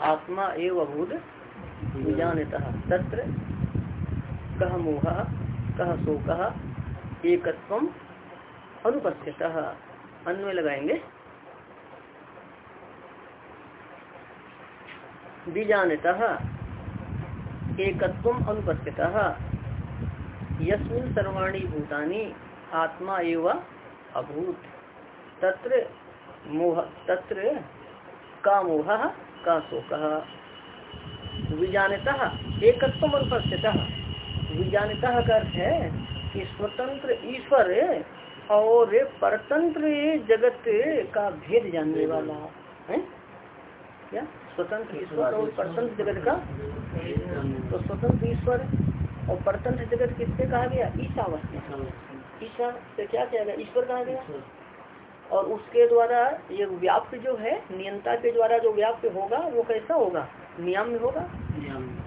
आत्मा एव अभूत विजानतः। तत्र कह मोह कह शोकः, एकत्वम अनुपस्थितः। अन्वय लगाएँगे। बीजानतः एकत्वम अनुपस्थितः। यस्मिन् सर्वाणि भूतानि आत्मा एव अभूत। तत्र मोह, तत्र का मोह? का शोकः विजानतः एकत्वम अनुपस्थितः विजानतः का अर्थ है कि स्वतंत्र ईश्वर और परतंत्र जगत का भेद जानने वाला है। क्या? स्वतंत्र ईश्वर और परतंत्र जगत का तो स्वतंत्र ईश्वर और परतंत्र जगत किससे कहा गया? ईशावस्या ईशा से क्या गया? ईश्वर कहा गया? और उसके द्वारा ये व्याप्त जो है नियंता के द्वारा जो व्याप्त होगा वो कैसा होगा? नियम में होगा?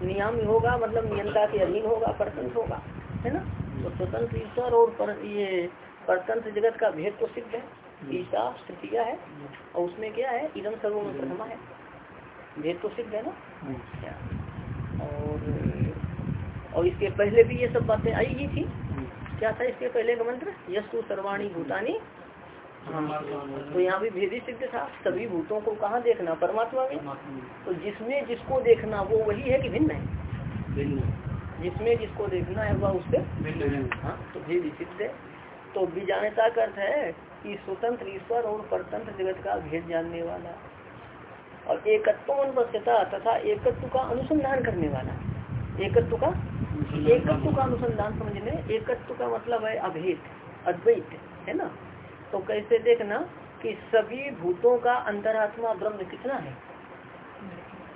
नियम में। होगा मतलब नियंता के अधीन होगा परतंत्र होगा है ना? तो स्वतंत्र ईश्वर और पर, ये परतंत्र जगत का भेद तो सिद्ध है। ईशा तृतीया है और उसमें क्या है? इदम सर्वम प्रथमा है। भेद तो सिद्ध है ना? और और इसके पहले भी ये सब बातें आई ही थी। क्या था इसके पहले का मंत्र? यस्तु सर्वाणी भूतानी तो यहाँ भी भेदी सिद्ध था सभी भूतों को कहाँ देखना? परमात्मा में? तो जिसमें जिसको देखना वो वही है कि भिन्न है? जिसमें जिसको देखना है वह उससे हाँ। तो भेदी सिद्ध है। तो बीजानता का अर्थ है कि स्वतंत्र ईश्वर और परतंत्र जगत का भेद जानने वाला और एकत्व अनुपस्थिता तथा एकत्व का अनुसंधान करने वाला। एकत्व का? एकत्व का अनुसंधान समझने एकत्व का मतलब है अभेद अद्वैत है ना? तो कैसे देखना कि सभी भूतों का अंतरात्मा ब्रह्म कितना है?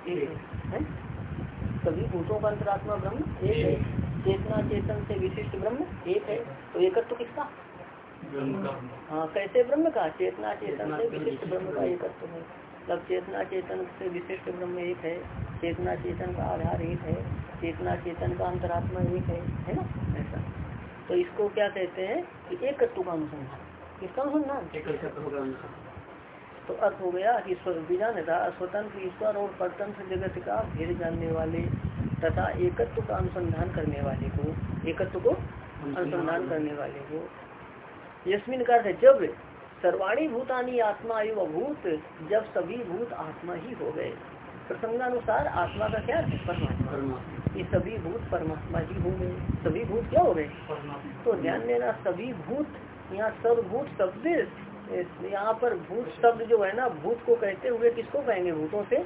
एक है? सभी भूतों का अंतरात्मा ब्रह्म एक है। चेतना चेतन से विशिष्ट ब्रह्म एक है। तो एकत्व तो किसका हाँ कैसे ब्रह्म का? चेतना चेतन से विशिष्ट ब्रह्म का एकत्व है। मतलब चेतना चेतन से विशिष्ट ब्रह्म एक है। चेतना चेतन का आधार एक है। चेतना चेतन का अंतरात्मा एक है। है ना? ऐसा। तो इसको क्या कहते हैं कि एकत्व का अनुसंधान। किसका अनुसंधान तो अर्थ हो गया कि विजान था स्वतंत्र ईश्वर और परतंत्र जगत का भेद जानने वाले तथा एकत्व का अनुसंधान करने वाले को एकत्व को अनुसंधान करने वाले को। यस्मिन का जब सर्वाणी भूतानी आत्मा एवं अभूत जब सभी भूत आत्मा ही हो गए। प्रसंगानुसार आत्मा का क्या है? परमात्मा। ये सभी भूत परमात्मा ही हो गए। सभी भूत क्या हो गए? तो ध्यान देना सभी भूत यहाँ सर्वभूत शब्द यहाँ पर भूत शब्द जो है ना भूत को कहते हुए किसको कहेंगे? भूतों से?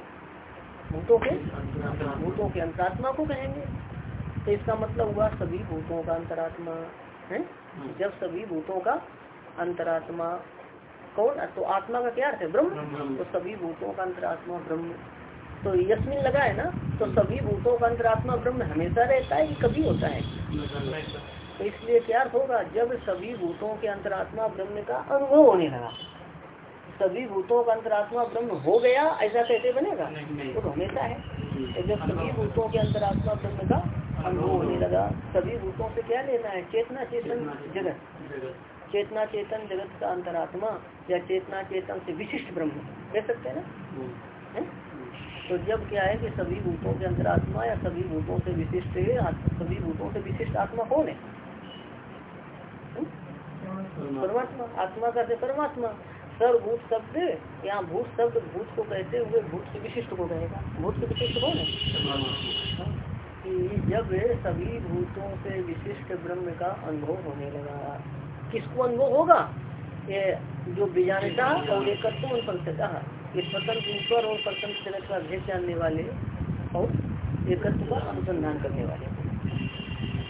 भूतों के? भूतों के अंतरात्मा को कहेंगे। तो इसका मतलब हुआ सभी भूतों का अंतरात्मा है? जब सभी भूतों का अंतरात्मा कौन? तो आत्मा का क्या अर्थ है? ब्रह्म। तो सभी भूतों का अंतरात्मा ब्रह्म। तो यशमिन लगा है ना तो सभी भूतों का अंतरात्मा ब्रह्म हमेशा रहता है कि कभी होता है। तो इसलिए क्या होगा जब सभी भूतों के अंतरात्मा ब्रह्म का अनुभव होने लगा। सभी भूतों का अंतरात्मा ब्रह्म हो गया ऐसा कैसे बनेगा? वो तो हमेशा है। तो जब सभी भूतों के अंतरात्मा ब्रह्म का अनुभव होने लगा सभी भूतों से क्या लेना है? चेतना चेतन जगत। चेतना चेतन जगत का अंतरात्मा या चेतना चेतन से विशिष्ट ब्रह्म। कह सकते हैं ना? तो जब क्या है कि सभी भूतों के अंतरात्मा या सभी भूतों से विशिष्ट सभी भूतों से विशिष्ट आत्मा कौन है परमात्मा। आत्मा का परमात्मा सर्वभूत शब्द यहाँ भूत शब्द भूत को कहते हुए भूत से विशिष्ट को कहेगा। भूत से विशिष्ट कौन है? कि जब सभी भूतों से विशिष्ट ब्रह्म का अनुभव होने लगा किसको अनुभव होगा? ये जो बीजानता और एकत्व पंचता ये स्वतंत्र ईश्वर और स्वतंत्र जगत का भेद जानने वाले और एकत्व का अनुसंधान करने वाले।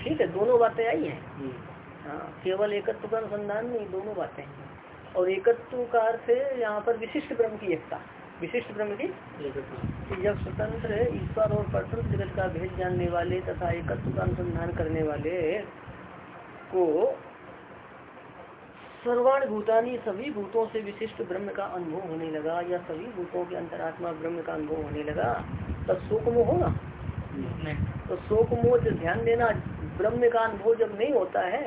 ठीक है दोनों बातें आई हैं। हाँ केवल एकत्व का अनुसंधान नहीं दोनों बातें हैं। और एकत्व का अर्थ है यहाँ पर विशिष्ट ब्रह्म की एकता। विशिष्ट ब्रह्म की कि जब स्वतंत्र ईश्वर और परतंत्र जगत का भेद जानने वाले तथा एकत्व का अनुसंधान करने वाले को सर्वाण भूतानी सभी भूतों से विशिष्ट ब्रह्म का अनुभव होने लगा या सभी भूतों के अंतरात्मा ब्रह्म का अनुभव होने लगा तब शोक मोह होगा तो शोक मोह ध्यान देना ब्रह्म का अनुभव जब नहीं होता है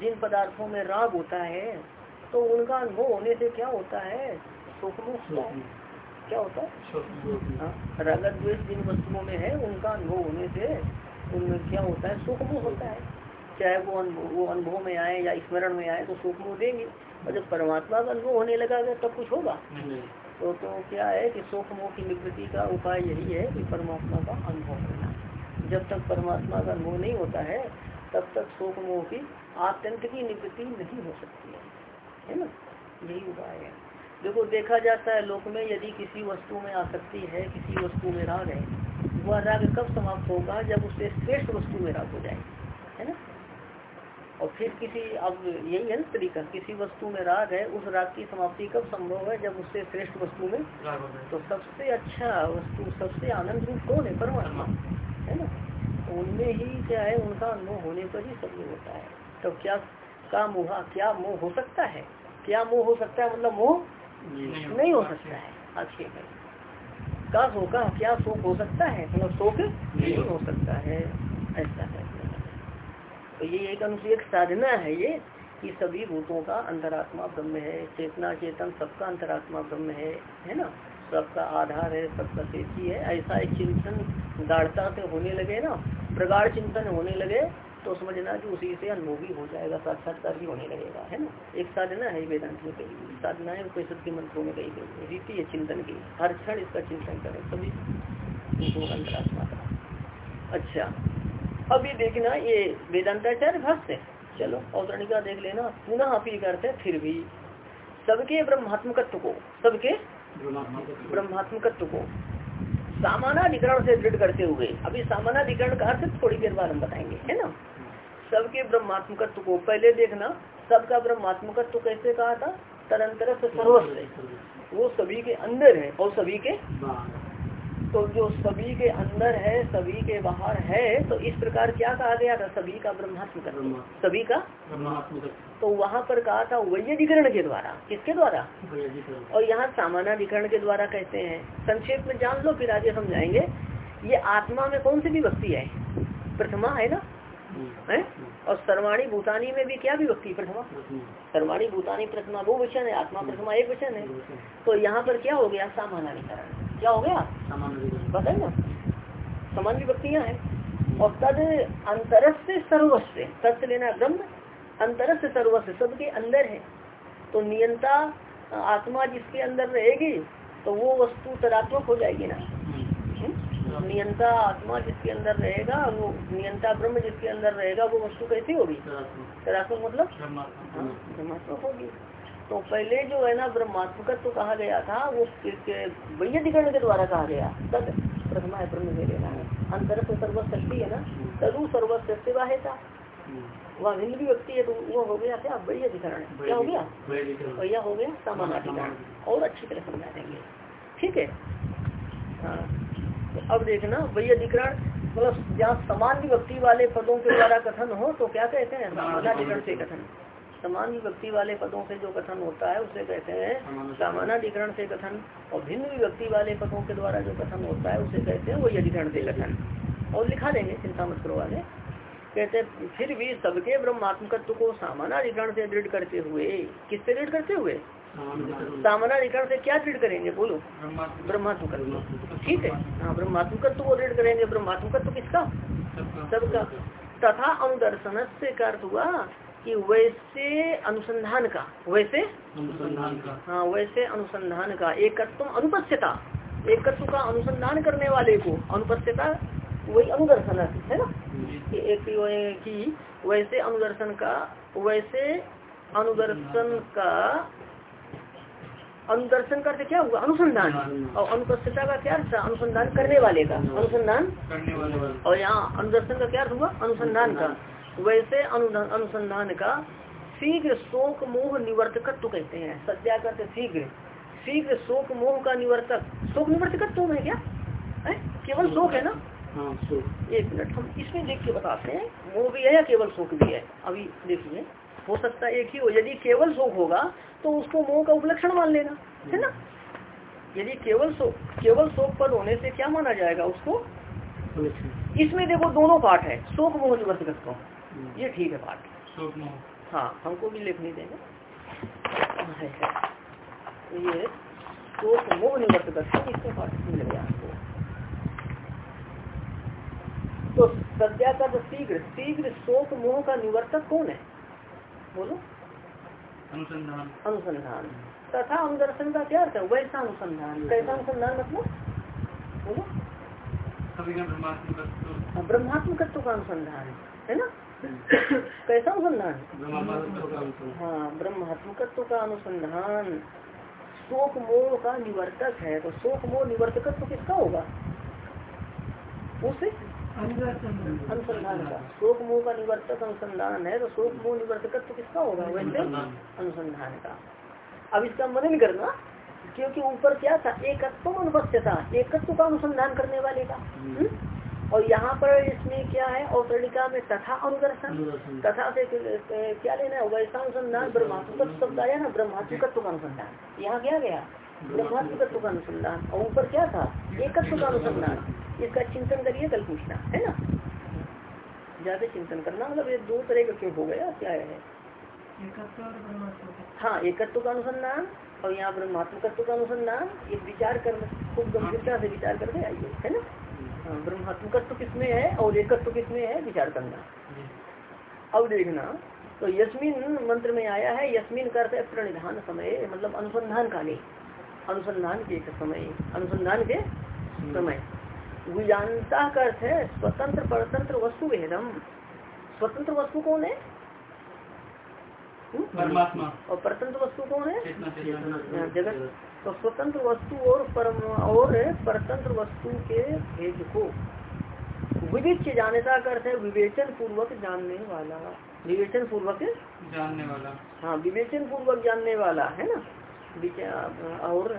जिन पदार्थों में राग होता है तो उनका अनुभव होने से क्या होता है? क्या होता है? हाँ, राग द्वेष जिन वस्तुओं में है उनका अनुभव होने से उनमें क्या होता है? सुख मोह होता है। चाहे वो अनुभव वो अनुभव में आए या स्मरण में आए तो सुख मोह देंगे। और जब परमात्मा का अनुभव होने लगा तब कुछ होगा। तो तो क्या है कि शोक मोह की निवृत्ति का उपाय यही है कि परमात्मा का अनुभव करना जब तक परमात्मा का अनुभव नहीं होता है तब तक शोक मोह की आत्यंत की निवृत्ति नहीं हो सकती है। है ना? यही उपाय है। देखो देखा जाता है लोक में यदि किसी वस्तु में आसक्ति है किसी वस्तु में राग है वह राग कब समाप्त होगा? जब उससे श्रेष्ठ वस्तु में राग हो जाए है ना? और फिर किसी अब यही है ना तरीका किसी वस्तु में राग है उस राग की समाप्ति कब संभव है? जब उससे श्रेष्ठ वस्तु में तो सबसे अच्छा वस्तु सबसे आनंद रूप कौन है? परमात्मा। है ना? उनमें ही क्या है उनका मोह होने पर ही सब होता है। तो क्या का मोह क्या मोह हो सकता है? क्या मोह हो सकता है? मतलब मोह नहीं हो सकता है। अच्छे है। का शोक क्या शोक हो सकता है? मतलब शोक नहीं हो सकता है। ऐसा है। तो ये एक अनुसूचित साधना है ये कि सभी भूतों का अंतरात्मा ब्रह्म है। चेतना चेतन सबका अंतरात्मा ब्रह्म है। है ना? सबका आधार है सबका शेषी है। ऐसा एक चिंतन गाढ़ता से होने लगे ना प्रगाढ़ चिंतन होने लगे तो समझना कि उसी से अनुभवी हो जाएगा साक्षात्कार भी होने लगेगा है ना? एक साधना है वेदांत में कही साधना है उपनिषद के मंत्रों में कही गई रीति है चिंतन की। हर क्षण इसका चिंतन करें सभी अंतरात्मा का। अच्छा अभी देखना ये वेदांताचार्य भाष्य चलो अवतरणिका देख लेना। पुनः आप ही करते फिर भी। सबके ब्रह्मात्मकत्व को सबके ब्रह्मात्मकत्व को। सामानाधिकरण से दृढ़ करते हुए। अभी सामानाधिकरण का अर्थ थोड़ी देर बाद हम बताएँगे है ना? सबके ब्रह्मात्मकत्व को पहले देखना सबका ब्रह्मात्मकत्व कैसे कहा था? तरंतर सर्वस्व वो सभी के अंदर है और सभी के तो जो सभी के अंदर है सभी के बाहर है तो इस प्रकार क्या कहा गया था? सभी का ब्रह्मात्म कर सभी का? तो वहाँ पर कहा था वैयधिकरण के द्वारा। किसके द्वारा? और यहाँ सामानाधिकरण के द्वारा कहते हैं संक्षेप में जान लो फिर आगे समझाएँगे ये आत्मा में कौन सी विभक्ति है? प्रथमा है ना? है? और सर्वाणी भूतानी में भी क्या विभक्ति प्रथमा? सर्वाणी भूतानी प्रथमा वो वचन है आत्मा प्रथमा एक वचन है। तो यहाँ पर क्या हो गया? सामानाधिकरण। क्या हो गया? बताए ना समान विभक्तियाँ हैं। और तद अंतरस से सर्वस्व तत्व लेना ब्रह्म अंतरस से सर्वस्व सबके अंदर है। तो नियंता आत्मा जिसके अंदर रहेगी तो वो वस्तु तदात्मक हो जाएगी ना। हम्म? नियंता आत्मा जिसके अंदर रहेगा वो नियंता ब्रह्म जिसके अंदर रहेगा वो वस्तु कैसी होगी? तदात्मक। मतलब? ब्रह्मात्मक होगी। तो पहले जो है ना ब्रह्मात्मक तो कहा गया था वो वैयधिकरण के द्वारा कहा गया। तद प्रथमा है ब्रह्म में लेना है अंतर तो सर्वशक्ति है ना? तदु सर्वशक्ति था वहाँ भिन्न भी व्यक्ति है तो वो हो गया क्या? वैयधिकरण क्या हो गया? भैया हो गया समानाधिकरण और अच्छी तरह समझा देंगे। ठीक है? हाँ। तो अब देखना वैयधिकरण मतलब जहाँ समान विभक्ति वाले पदों के द्वारा कथन हो तो क्या कहते हैं? समानाधिकरण से कथन। समान विभक्ति वाले पदों से जो कथन होता है उसे कहते हैं सामानाधिकरण से कथन। और भिन्न विभक्ति वाले पदों के द्वारा जो कथन होता है उसे कहते हैं वही अधिकरण से कथन। और लिखा देंगे चिंता मत करो वाले कहते फिर भी सबके ब्रह्मात्मकत्व को सामानाधिकरण से दृढ़ करते हुए किससे दृढ़ करते हुए? सामानाधिकरण से क्या दृढ़ करेंगे बोलो। ब्रह्मात्मकत्व। ठीक है। हाँ ब्रह्मात्मकत्व को दृढ़ करेंगे। ब्रह्मात्मकत्व किसका? सबका। तथा अनुदर्शन से अर्थ हुआ कि वैसे अनुसंधान का वैसे? अनुसंधान का। हाँ वैसे अनुसंधान का एकत्व अनुपस्यता एकत्व का अनुसंधान करने वाले को अनुपस्यता वही अनुदर्शन है ना? कि एक की वैसे अनुदर्शन का वैसे अनुदर्शन का अनुदर्शन का क्या हुआ? अनुसंधान। और अनुपस्थिता का क्या अर्थ? अनुसंधान करने वाले का। अनुसंधान? करने वाले। और यहाँ अनुदर्शन का क्या अर्थ हुआ? अनुसंधान का। वैसे अनुसंधान का शीघ्र शोक मोह निवर्तकत्व कहते हैं। सत्या करते शीघ्र। शीघ्र शोक मोह का निवर्तक। शोक निवर्तक है क्या? है? केवल शोक है ना? हाँ शोक। एक मिनट हम इसमें देख के बताते हैं। मोह भी है या केवल शोक भी है? अभी देखिए हो सकता है एक ही हो। यदि केवल शोक होगा तो उसको मोह का उपलक्षण मान लेना है ना? यदि केवल शोक केवल शोक पद होने से क्या माना जाएगा उसको? इसमें देखो दोनों पाठ है। शोक मोह निवर्तकत्व। ये ठीक है पाठ मोह हाँ। हमको भी लिखने देंगे। हाँ, है, है। तो ये शोक मोह निवर्तकत्व इसका पाठ मिल गया आपको। तो सद्या का तो शीघ्र शीघ्र शोक मोह का निवर्तक कौन है? बोलो। अनुसंधान। अनुसंधान। तथा अनुदर्शन का क्या अर्थ है? वैसा अनुसंधान। कैसा अनुसंधान मतलब? बोलो। ब्रह्मात्मक का अनुसंधान है ना? कैसा अनुसंधान? हाँ ब्रह्मात्मकत्व का अनुसंधान। शोक मोह का निवर्तक है तो शोक मोह निवर्तकत्व किसका होगा? उस? अनुसंधान। का। शोक मोह का निवर्तक अनुसंधान है तो शोक मोह निवर्तकत्व किसका होगा? वैसे? अनुसंधान। का। अब इसका मनन करना क्योंकि ऊपर क्या था? एकत्व अनुपस्थ था। एकत्व का अनुसंधान करने वाले का। हम्म? और यहाँ पर इसमें क्या है? औतरणिका में तथा अनुदर्शन। तथा से क्या- लेना है? वैसा अनुसंधान ब्रह्मात्मकत्व शब्द आया ना? ब्रह्मात्मकत्व का अनुसंधान। यहाँ क्या गया? ब्रह्मात्मकत्व। का अनुसंधान। और ऊपर क्या था? एकत्व का अनुसंधान। इसका चिंतन करिए कल पूछना है ना? ज़्यादा चिंतन करना मतलब ये दो तरह का क्यों हो गया? क्या है? हाँ एकत्व का अनुसंधान और यहाँ ब्रह्मात्मकत्व का अनुसंधान। ये विचार कर खूब गंभीरता से विचार करके आइए है ना? ब्रह्मात्मकत्व किसमें है? और एकत्व किसमें है? विचार करना। अब देखना तो यस्मिन मंत्र में आया है यस्मिन का अर्थ है प्रणिधान समय मतलब अनुसंधान काले। अनुसंधान के समय अनुसंधान के समय। विजानता का अर्थ है स्वतंत्र परतंत्र वस्तु भेदम। स्वतंत्र वस्तु कौन है? हम्म? परमात्मा। और परतंत्र वस्तु कौन है? चेतना जगत। तो स्वतंत्र वस्तु और परम और परतंत्र वस्तु के भेद को। विवेच्य जानता करते है? विवेचन पूर्वक जानने वाला। विवेचन पूर्वक जानने वाला। हाँ विवेचन पूर्वक जानने वाला है ना? और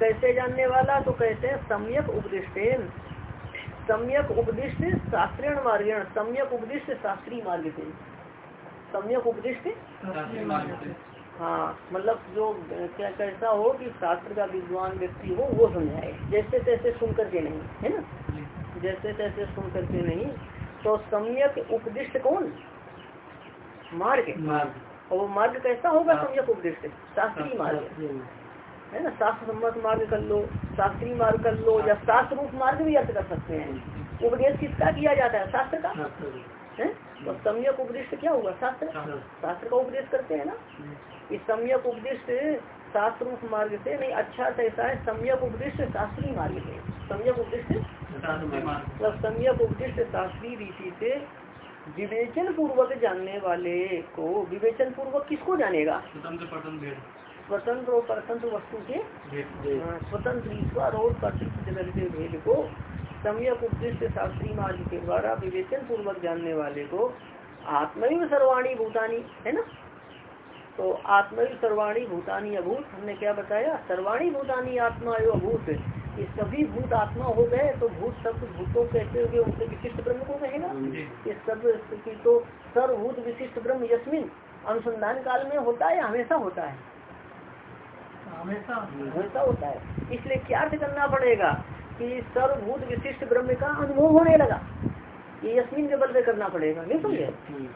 कैसे जानने वाला? तो कहते हैं सम्यक उपदिष्टेन। सम्यक उपदिष्ट शास्त्रीय मार्गेण। सम्यक उपदिष्ट शास्त्रीय मार्ग से। सम्यक उपदिष्ट मार्ग हाँ मतलब जो क्या कैसा हो कि शास्त्र का विद्वान व्यक्ति हो वो समझाए। जैसे तैसे सुन करके नहीं है ना? जैसे तैसे सुन करके नहीं तो सम्यक उपदिष्ट कौन? मार्ग। मार्ग। और वो मार्ग कैसा होगा हाँ। सम्यक उपदिष्ट? शास्त्रीय मार्ग। है ना? शास्त्र सम्मत मार्ग कर लो शास्त्रीय मार्ग कर लो या शास्त्र रूप मार्ग भी अर्थ कर सकते हैं। उपदेश किसका किया जाता है? शास्त्र का? है? तो सम्यक उपदिष्ट क्या होगा? शास्त्र? शास्त्र का उपदेश करते हैं ना? इस सम्यक उपदिष्ट शास्त्र रूप मार्ग से नहीं अच्छा ऐसा है सम्यक उपदिष्ट शास्त्रीय मार्ग से। सम्यक उपदिष्ट? मतलब सम्यक उपदिष्ट शास्त्रीय रीति से विवेचन पूर्वक जानने वाले को विवेचन पूर्वक किसको जानेगा? स्वतंत्र और परतंत्र वस्तु के? हाँ, स्वतंत्र ईश्वर और प्रतिष्ठ जगत के भेद को सम्यक उपदिष्ट शास्त्रीय मार्ग के द्वारा विवेचन पूर्वक जानने वाले को आत्मैव सर्वाणी भूतानी है ना? तो आत्मैव सर्वाणी भूतानी अभूत। हमने क्या बताया? सर्वाणी भूतानी आत्मा एवं अभूत। ये सभी भूत आत्मा हो गए तो भूत शब्द भूतों कैसे हो गए उनसे विशिष्ट ब्रह्म को कहेगा? ये सब की तो सर्वभूत विशिष्ट ब्रह्म यस्मिन अनुसंधान काल में होता है हमेशा होता है? हमेशा होता है। इसलिए क्या अर्थ करना पड़ेगा कि सर्वभूत विशिष्ट ब्रह्म का अनुभव होने लगा? ये यशमिन के से करना पड़ेगा नहीं समझे?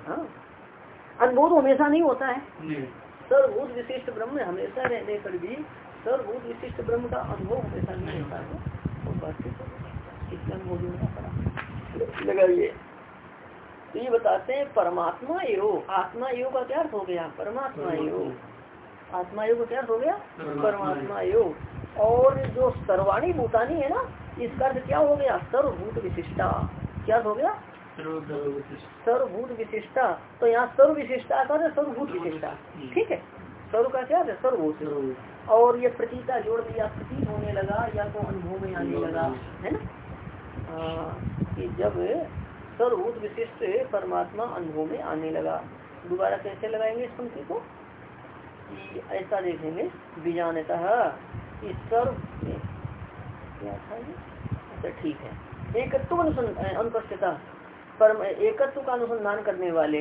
हाँ। अनुभव तो हमेशा नहीं होता है। नहीं। सर्वभूत विशिष्ट ब्रह्म हमेशा रहने पर भी सर्वभूत विशिष्ट ब्रह्म का अनुभव हमेशा नहीं होता है। है। पड़ा लगाइए तो ये बताते हैं परमात्मा योग आत्मा यो का क्या अर्थ हो गया? परमात्मा यो। आत्मा योग का क्या अर्थ हो गया? परमात्मा। योग और जो सर्वाणी भूतानी है ना इसका अर्थ क्या हो गया? सर्वभूत विशिष्टा क्या हो गया? सर्वभूत विशिष्टा तो यहाँ सर्व विशिष्टा का सर्वभूत विशिष्टा ठीक है? सर्व का क्या है? सर्वभूत। और ये प्रतीता जोड़ दिया प्रतीत होने लगा या तो अनुभव में आने लगा है ना? कि जब सर्वभूत विशिष्ट परमात्मा अनुभव में आने लगा दोबारा कैसे लगाएँगे इस पंक्ति को? कि ऐसा देखेंगे बीजानतः कि सर्व क्या था ये? अच्छा ठीक है। अनुसंधान अनुपस्थिता। पर एकत्व का अनुसंधान करने वाले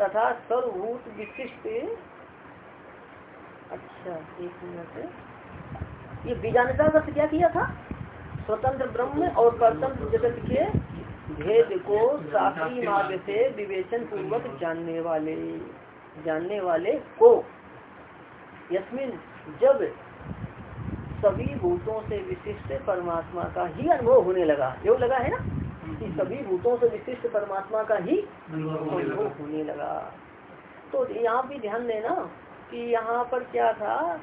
तथा सर्वभूत विशिष्ट अच्छा एक मिनट। ये बीजानता का क्या किया था? स्वतंत्र ब्रह्म और परतंत्र जगत के भेद को शास्त्रीय मार्ग से विवेचन पूर्वक जानने वाले जानने वाले को। यस्मिन जब सभी भूतों से विशिष्ट परमात्मा का ही अनुभव होने लगा। योग लगा है ना? कि सभी भूतों से विशिष्ट परमात्मा का ही अनुभव होने लगा। तो यहाँ भी ध्यान देना कि यहाँ पर क्या था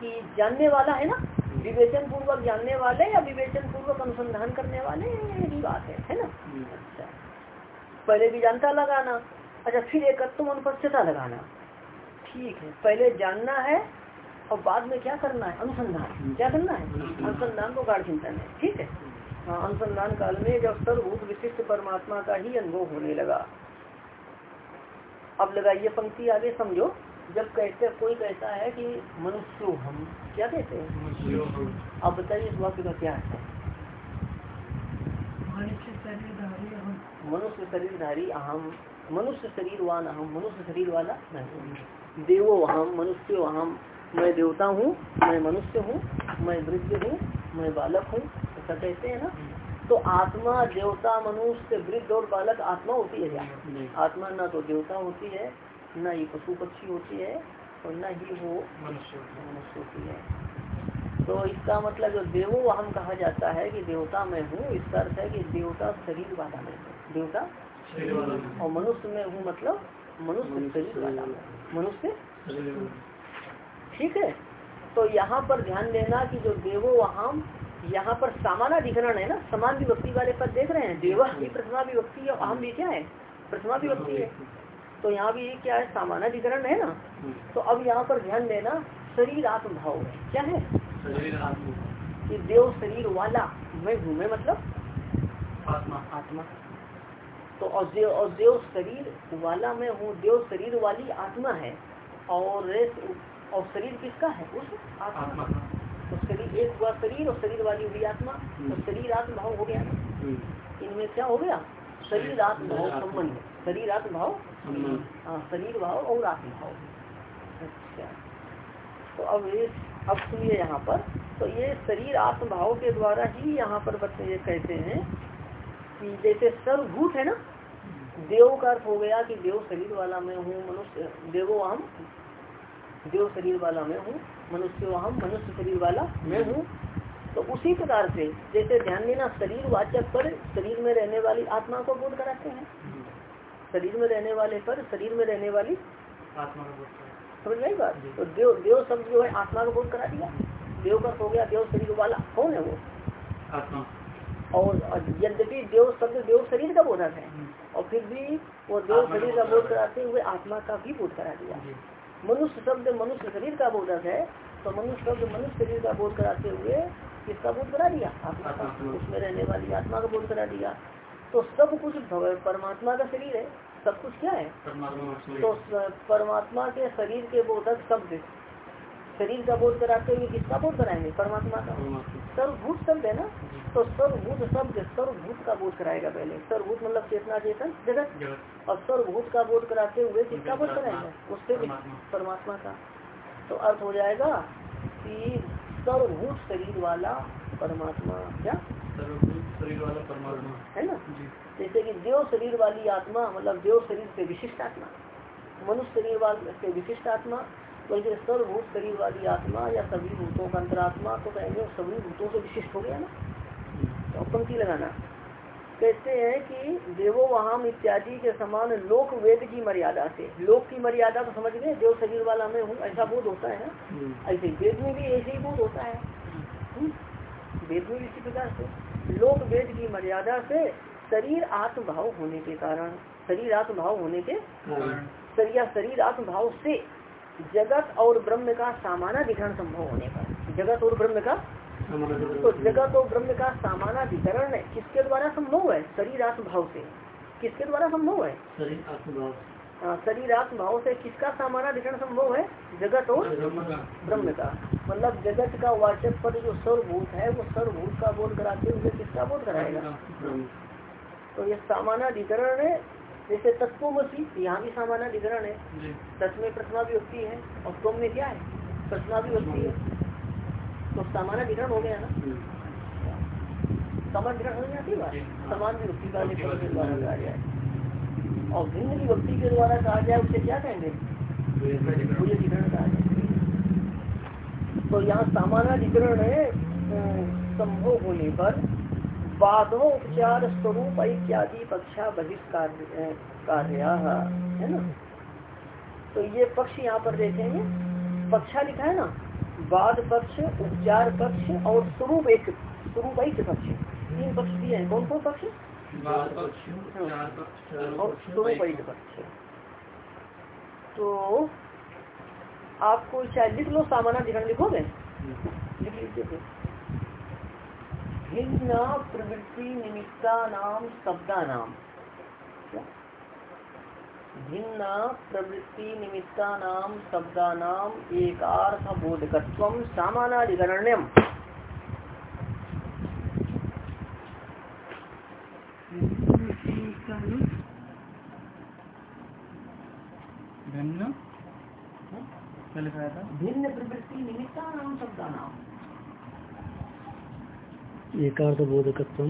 कि जानने वाला है ना? विवेचन पूर्वक जानने वाले या विवेचन पूर्वक अनुसंधान करने वाले यही बात है है ना? अच्छा। पहले भी जानता लगाना। अच्छा फिर एकत्व अनुपस्थिता लगाना। ठीक है पहले जानना है और बाद में क्या करना है? अनुसंधान। क्या करना है? अनुसंधान को गाढ़ चिंतन है। ठीक है? हाँ अनुसंधान काल में जब सर्वभूत विशिष्ट परमात्मा का ही अनुभव होने लगा। अब लगाइए पंक्ति आगे समझो जब कहते कोई कहता है कि मनुष्य हम क्या कहते हैं? अब बताइए इस वाक्य का क्या है? मनुष्य शरीरधारी अहम। मनुष्य शरीरवान अहम मनुष्य शरीर वाला नहीं। देवो अहम मनुष्य अहम मैं देवता हूँ मैं मनुष्य हूँ मैं वृद्ध हूँ मैं बालक हूँ ऐसा कहते हैं ना। तो आत्मा देवता मनुष्य वृद्ध और बालक आत्मा होती है क्या? आत्मा ना तो देवता होती है न ही पशु पक्षी होती है और न ही वो मनुष्य होती है। तो इसका मतलब जो देवो हम कहा जाता है कि देवता में हूँ इसका अर्थ है कि देवता शरीर वाला में हूँ। देवता और मनुष्य में हूँ मतलब मनुष्य शरीर वाला में मनुष्य ठीक है? तो यहाँ पर ध्यान देना कि जो देवो हम यहाँ पर सामान्य अधिकरण है ना समान विभक्ति वाले पद देख रहे हैं देव भी प्रथमा विभक्ति है अहम भी क्या है? प्रथमा विभक्ति है। तो यहाँ भी क्या है सामान्य अधिकरण है ना? तो अब यहाँ पर ध्यान देना शरीर आत्म भाव है। क्या है? कि देव शरीर वाला मैं घूमे मतलब? आत्मा। आत्मा। तो और देव और देव शरीर वाला मैं हूँ देव शरीर वाली आत्मा है। और और शरीर किसका है? उस आत्मा तो शरीर एक हुआ शरीर और शरीर वाली हुई आत्मा तो शरीर आत्म भाव हो गया। ना इनमें क्या हो गया? शरीर आत्म भाव संबंध शरीर आत्म भाव हाँ शरीर भाव और आत्म भाव। अच्छा। तो अब ये अब सुनिए यहाँ पर। तो ये शरीर आत्म भाव के द्वारा ही यहाँ पर बच्चे ये कहते हैं कि जैसे सर्वभूत है ना देव का अर्थ हो गया कि देव शरीर वाला मैं हूँ मनुष्य देवो हम देव शरीर वाला मैं हूँ। मनुष्य हम मनुष्य शरीर वाला मैं हूँ। तो उसी प्रकार से जैसे ध्यान देना शरीर वाचक पर शरीर में रहने वाली आत्मा को बोध कराते हैं। शरीर में रहने वाले पर शरीर में रहने वाली आत्मा का समझ गई बात? तो देव देव शब्द जो है आत्मा को बोध करा दिया। देव का हो गया देव शरीर वाला। कौन है वो? आत्मा। और यद्यपि देव शब्द देव शरीर का बोधक है और फिर भी वो देव शरीर का बोध कराते हुए आत्मा का भी बोध करा दिया। मनुष्य शब्द मनुष्य शरीर का बोधक है तो मनुष्य शब्द मनुष्य शरीर का बोध कराते हुए किसका बोध करा दिया। आत्मा का उसमें रहने वाली आत्मा का बोध करा दिया। तो सब कुछ परमात्मा का शरीर है। सब कुछ क्या है? तो परमात्मा के शरीर के बोधक शब्द। शरीर का बोध कराते हुए किसका बोध कराएँगे परमात्मा का। सर्वभूत शब्द है ना? तो सर्वभूत शब्द सर्वभूत का बोध कराएगा पहले। सर्वभूत मतलब चेतना चेतन जगत। और सर्वभूत का बोध कराते हुए किसका बोध कराएँगे उससे परमात्मा। का। तो अर्थ हो जाएगा कि सर्वभूत शरीर वाला परमात्मा। क्या? शरीर वाला परमात्मा। है ना? जैसे कि देव शरीर वाली आत्मा मतलब देव शरीर से विशिष्ट आत्मा। मनुष्य शरीर वाले से विशिष्ट आत्मा बल्कि सर्वभूत शरीर वाली आत्मा या सभी भूतों का अंतरात्मा तो कहेंगे सभी भूतों से विशिष्ट हो गया ना। तो पंक्ति लगाना। कहते हैं कि देवो वहाम इत्यादि के समान लोक वेद की मर्यादा से। लोक की मर्यादा तो समझ गए देव शरीर वाला मैं हूँ ऐसा बोध होता है ना। ऐसे वेद में भी ऐसे ही बोध होता है। वेद में भी इसी प्रकार से। लोक वेद की मर्यादा से शरीर आत्मभाव होने के कारण शरीर आत्मभाव होने के शरीर शरीर आत्म भाव से। जगत और ब्रह्म का सामानाधिकरण संभव होने पर। जगत और ब्रह्म का? तो जगत और ब्रह्म का सामानाधिकरण किसके द्वारा संभव है? शरीर आत्म भाव से। किसके द्वारा संभव है? हाँ, शरीरात्म भाव से किसका सामानाधिकरण संभव है? जगत और ब्रह्म का। मतलब जगत का वाचक पद जो सर्वभूत है वो सर्वभूत का बोध कराते हुए किसका बोध कराएगा? तो ये सामानाधिकरण जैसे तत्वमसी यहाँ भी सामानाधिकरण है। जी। तत् में प्रथमा विभक्ति है और तुम में क्या है? प्रथमा विभक्ति है। तो सामानाधिकरण हो गया ना? समान ग्रहण हो जाती बात। समान विभक्ति का द्वारा कहा जाए और भिन्न विभक्ति के द्वारा कहा जाए उसे क्या कहेंगे? पूरे अधिकरण। कहा जाए तो यहाँ सामानाधिकरण है संभव होने पर बाधोपचार स्वरूप इत्यादि पक्षा बहिष्कार्य कार्य है ना? तो ये पक्ष यहाँ पर देखेंगे। पक्षा लिखा है ना? बाद पक्ष उपचार पक्ष और स्वरूप एक स्वरूप एक पक्ष। तीन पक्ष दिए हैं। कौन कौन पक्ष और स्वरूप एक पक्ष। तो आपको चाहे लिख लो सामानाधिकरण लिखोगे? लिख लीजिए भिन्न प्रवृत्ति निमित्ता नाम शब्दा नाम। भिन्न प्रवृत्ति निमित्ता नाम शब्दा नाम एकार्थ बोधकत्व सामानाधिकरण्यम। भिन्न? था भिन्न प्रवृत्ति निमित्ता नाम शब्दा नाम एकार्थ बोधकत्व शब्दानां भिन्न प्रवृत्ति निमित्त- भिन्न प्रवृत्ति एकार्थ बोधकत्व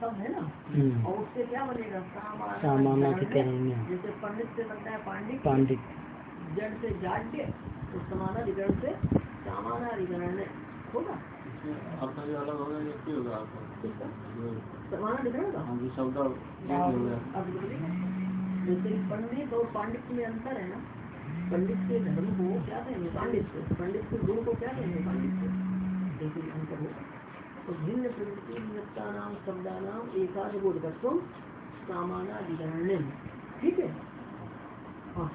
शब्द है ना? हम्म। और उससे क्या बनेगा? सामानाधिकरण्य। जैसे पंडित से बनता है पांडित पांडित जड़ से जाड्य। तो समानाधिकरण से सामानाधिकरण होगा? आपका जो अलग होगा ये क्यों होगा आपका? समानाधिकरण का हाँ शब्द जैसे पंडित और पांडित में अंतर है ना? पंडित के धर्म को क्या कहेंगे? पांडित से पंडित के गुण को क्या कहेंगे? पांडित से जैसे अंतर होगा तो भिन्न प्रवृत्ति निमित्ता नाम शब्दा नाम एकाध बोधकत्व सामानाधिकरण ठीक है? हाँ।